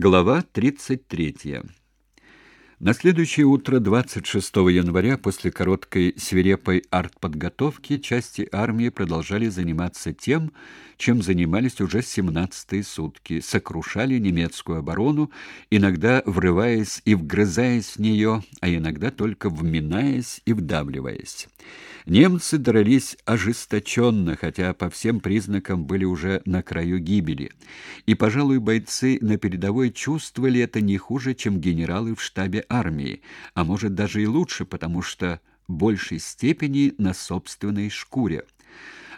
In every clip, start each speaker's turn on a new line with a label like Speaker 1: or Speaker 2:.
Speaker 1: Глава 33. На следующее утро, 26 января, после короткой свирепой артподготовки, части армии продолжали заниматься тем, чем занимались уже 17-е сутки, сокрушали немецкую оборону, иногда врываясь и вгрызаясь в нее, а иногда только вминаясь и вдавливаясь. Немцы дрались ожесточенно, хотя по всем признакам были уже на краю гибели. И, пожалуй, бойцы на передовой чувствовали это не хуже, чем генералы в штабе армии, а может даже и лучше, потому что в большей степени на собственной шкуре.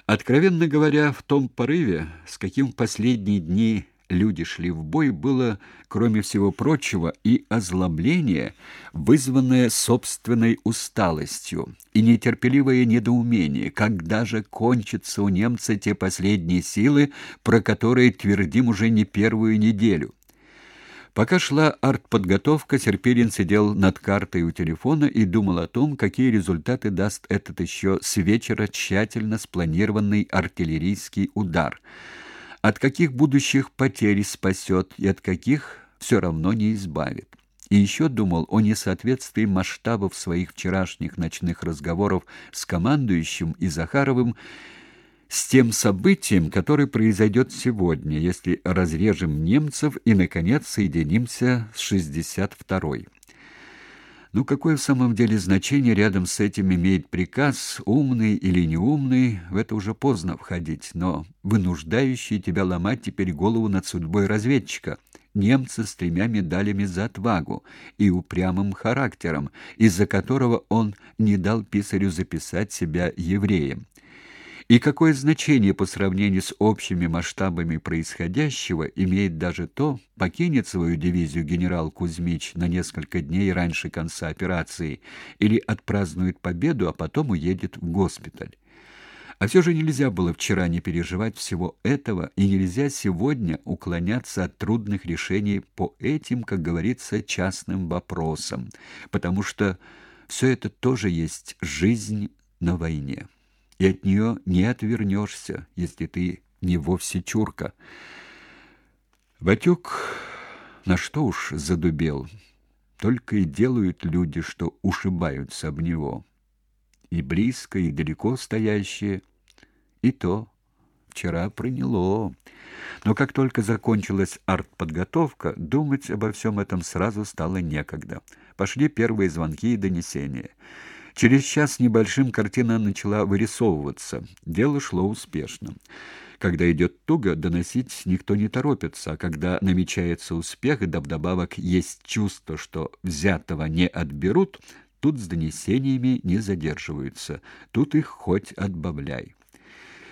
Speaker 1: Откровенно говоря, в том порыве, с каким в последние дни люди шли в бой, было, кроме всего прочего, и озлобление, вызванное собственной усталостью, и нетерпеливое недоумение, когда же кончатся у немца те последние силы, про которые твердим уже не первую неделю. Пока шла артподготовка, Серпилин сидел над картой у телефона и думал о том, какие результаты даст этот еще с вечера тщательно спланированный артиллерийский удар – от каких будущих потерь спасет и от каких все равно не избавит. И еще думал о несоответствии масштабов своих вчерашних ночных разговоров с командующим и Захаровым с тем событием, которое произойдет сегодня, если разрежем немцев и наконец соединимся с 62-й. Ну какое в самом деле значение рядом с этим имеет приказ, умный или неумный, в это уже поздно входить, но вынуждающий тебя ломать теперь голову над судьбой разведчика, немца с тремя медалями за отвагу и упрямым характером, из-за которого он не дал писарю записать себя евреем. И какое значение по сравнению с общими масштабами происходящего имеет даже то, покинет свою дивизию генерал Кузьмич на несколько дней раньше конца операции или отпразднует победу, а потом уедет в госпиталь. А все же нельзя было вчера не переживать всего этого, и нельзя сегодня уклоняться от трудных решений по этим, как говорится, частным вопросам, потому что все это тоже есть жизнь на войне и от нее не отвернешься, если ты не вовсе чурка. Батюк на что уж задубел, только и делают люди, что ушибаются об него. И близко, и далеко стоящие, и то вчера проняло. Но как только закончилась артподготовка, думать обо всем этом сразу стало некогда. Пошли первые звонки и донесения. Через час небольшим картина начала вырисовываться. Дело шло успешно. Когда идет туго, доносить никто не торопится, а когда намечается успех, да вдобавок есть чувство, что взятого не отберут, тут с донесениями не задерживаются, тут их хоть отбавляй.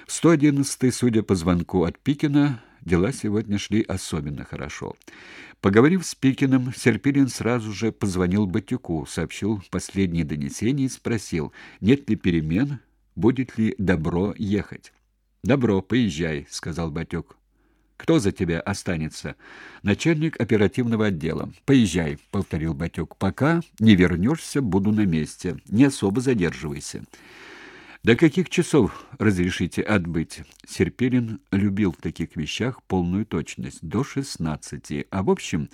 Speaker 1: В 111 судя по звонку от Пикина, Дела сегодня шли особенно хорошо. Поговорив с Пикиным, Серпилин сразу же позвонил Батюку, сообщил последние донесения и спросил, нет ли перемен, будет ли добро ехать. «Добро, поезжай», — сказал Батюк. «Кто за тебя останется?» «Начальник оперативного отдела». «Поезжай», — повторил Батюк. «Пока не вернешься, буду на месте. Не особо задерживайся». До каких часов разрешите отбыть? Серпилин любил в таких вещах полную точность до шестнадцати. А в общем,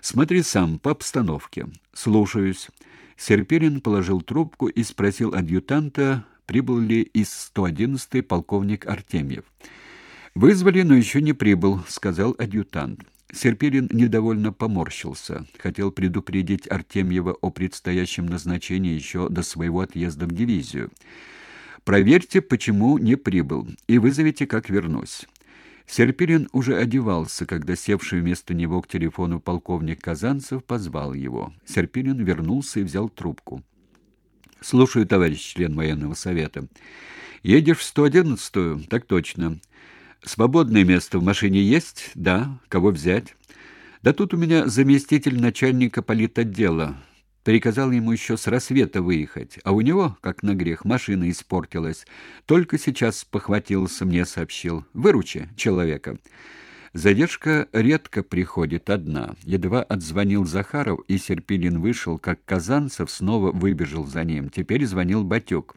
Speaker 1: смотри сам по обстановке. Слушаюсь. Серпилин положил трубку и спросил адъютанта, прибыл ли из 111-й полковник Артемьев. Вызвали, но еще не прибыл, сказал адъютант. Серпилин недовольно поморщился, хотел предупредить Артемьева о предстоящем назначении еще до своего отъезда в дивизию. Проверьте, почему не прибыл, и вызовите, как вернусь. Серпилин уже одевался, когда севший вместо него к телефону полковник Казанцев позвал его. Серпилин вернулся и взял трубку. Слушаю, товарищ член военного совета. Едешь в 111-ю? Так точно. Свободное место в машине есть? Да. Кого взять? Да тут у меня заместитель начальника политотдела. Приказал ему еще с рассвета выехать, а у него, как на грех, машина испортилась. Только сейчас похватился, мне сообщил. Выручи человека. Задержка редко приходит одна. Едва отзвонил Захаров, и Серпилин вышел, как Казанцев снова выбежал за ним. Теперь звонил Батюк.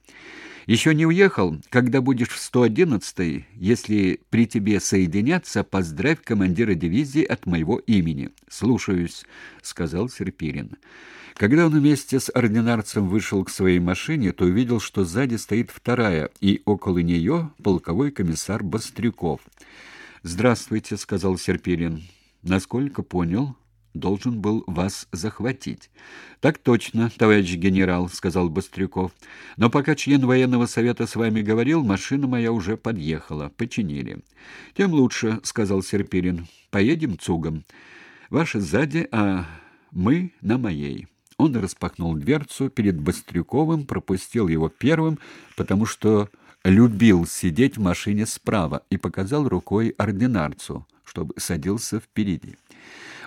Speaker 1: Еще не уехал, когда будешь в 111-й, если при тебе соединятся, поздравь командира дивизии от моего имени. Слушаюсь, сказал Серпирин. Когда он вместе с ординарцем вышел к своей машине, то увидел, что сзади стоит вторая, и около нее полковой комиссар Бастрюков. "Здравствуйте", сказал Серпирин. "Насколько понял, должен был вас захватить. Так точно, товарищ генерал, сказал Быстрюков. Но пока член военного совета с вами говорил, машина моя уже подъехала, починили. Тем лучше, сказал Серпирин. Поедем цугом. Ваши сзади, а мы на моей. Он распахнул дверцу перед Быстрюковым, пропустил его первым, потому что любил сидеть в машине справа и показал рукой ординарцу, чтобы садился впереди.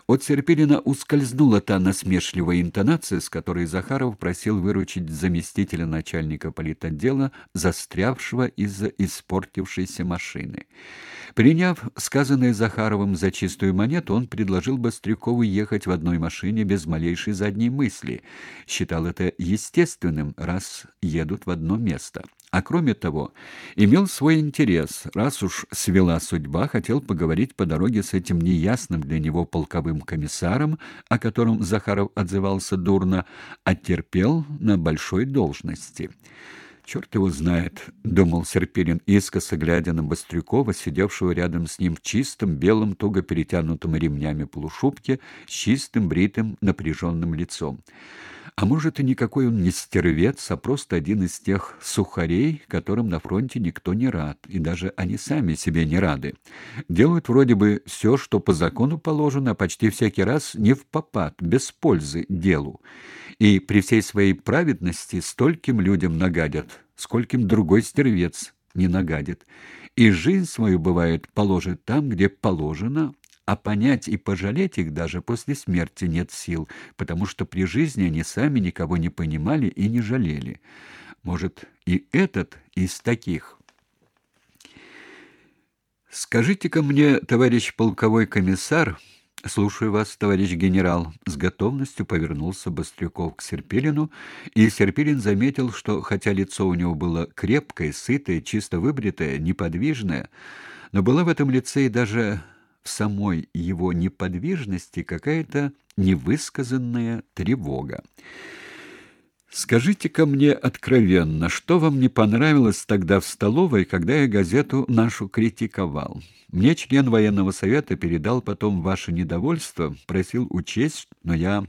Speaker 1: От Серпилина ускользнула та насмешливая интонация, с которой Захаров просил выручить заместителя начальника политотдела, застрявшего из-за испортившейся машины. Приняв сказанное Захаровым за чистую монету, он предложил Бострякову ехать в одной машине без малейшей задней мысли. Считал это естественным, раз едут в одно место. А кроме того, имел свой интерес. Раз уж свела судьба, хотел поговорить по дороге с этим неясным для него полковым комиссаром, о котором Захаров отзывался дурно, а терпел на большой должности. «Черт его знает», — думал Серпилин, искоса глядя на Бострюкова, сидевшего рядом с ним в чистом, белом, туго перетянутом ремнями полушубке, с чистым, бритым, напряженным лицом. А может, и никакой он не стервец, а просто один из тех сухарей, которым на фронте никто не рад, и даже они сами себе не рады. Делают вроде бы все, что по закону положено, а почти всякий раз не в попад, без пользы делу. И при всей своей праведности стольким людям нагадят, скольким другой стервец не нагадит. И жизнь свою, бывает, положит там, где положено, а понять и пожалеть их даже после смерти нет сил, потому что при жизни они сами никого не понимали и не жалели. Может, и этот из таких. Скажите-ка мне, товарищ полковой комиссар, слушаю вас, товарищ генерал, с готовностью повернулся Быстрюков к Серпилину, и Серпилин заметил, что хотя лицо у него было крепкое, сытое, чисто выбритое, неподвижное, но была в этом лице и даже в самой его неподвижности какая-то невысказанная тревога. Скажите-ка мне откровенно, что вам не понравилось тогда в столовой, когда я газету нашу критиковал? Мне член военного совета передал потом ваше недовольство, просил учесть, но я,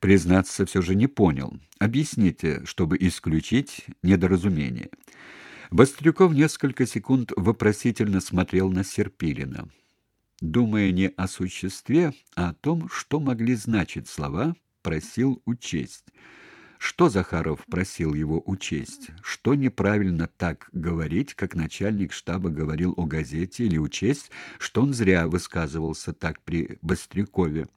Speaker 1: признаться, все же не понял. Объясните, чтобы исключить недоразумение. Бастрюков несколько секунд вопросительно смотрел на Серпилина думая не о существе, а о том, что могли значить слова, просил учесть. Что Захаров просил его учесть? Что неправильно так говорить, как начальник штаба говорил о газете, или учесть, что он зря высказывался так при Быстрякове?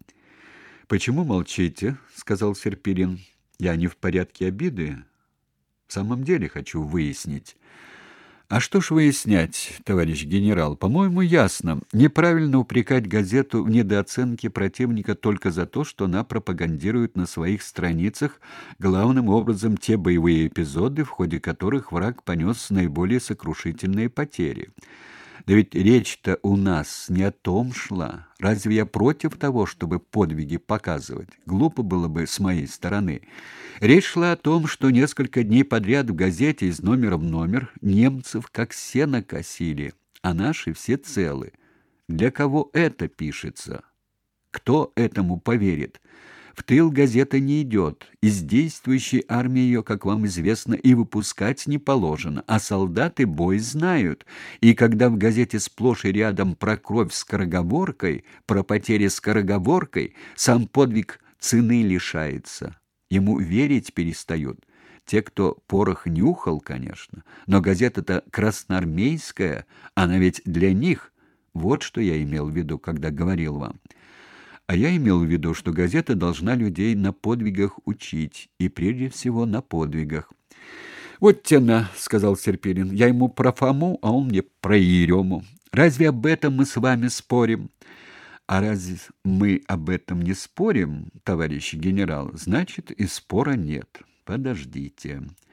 Speaker 1: «Почему молчите?» — сказал Серпирин. «Я не в порядке обиды. В самом деле хочу выяснить». А что ж выяснять, товарищ генерал? По-моему, ясно. Неправильно упрекать газету в недооценке противника только за то, что она пропагандирует на своих страницах главным образом те боевые эпизоды, в ходе которых враг понес наиболее сокрушительные потери. Да ведь речь-то у нас не о том шла. Разве я против того, чтобы подвиги показывать? Глупо было бы с моей стороны. Речь шла о том, что несколько дней подряд в газете из номера в номер немцев как сено косили, а наши все целы. Для кого это пишется? Кто этому поверит? В тыл газета не идет. Из действующей армии ее, как вам известно, и выпускать не положено, а солдаты бой знают. И когда в газете сплошь и рядом про кровь с скороговоркой, про потери скороговоркой, сам подвиг цены лишается. Ему верить перестают. Те, кто порох нюхал, конечно, но газета-то красноармейская, она ведь для них. Вот что я имел в виду, когда говорил вам. А я имел в виду, что газета должна людей на подвигах учить, и прежде всего на подвигах. «Вот тена», — сказал Серпилин, — «я ему про Фому, а он мне про Ерему. Разве об этом мы с вами спорим?» «А разве мы об этом не спорим, товарищ генерал, значит, и спора нет. Подождите».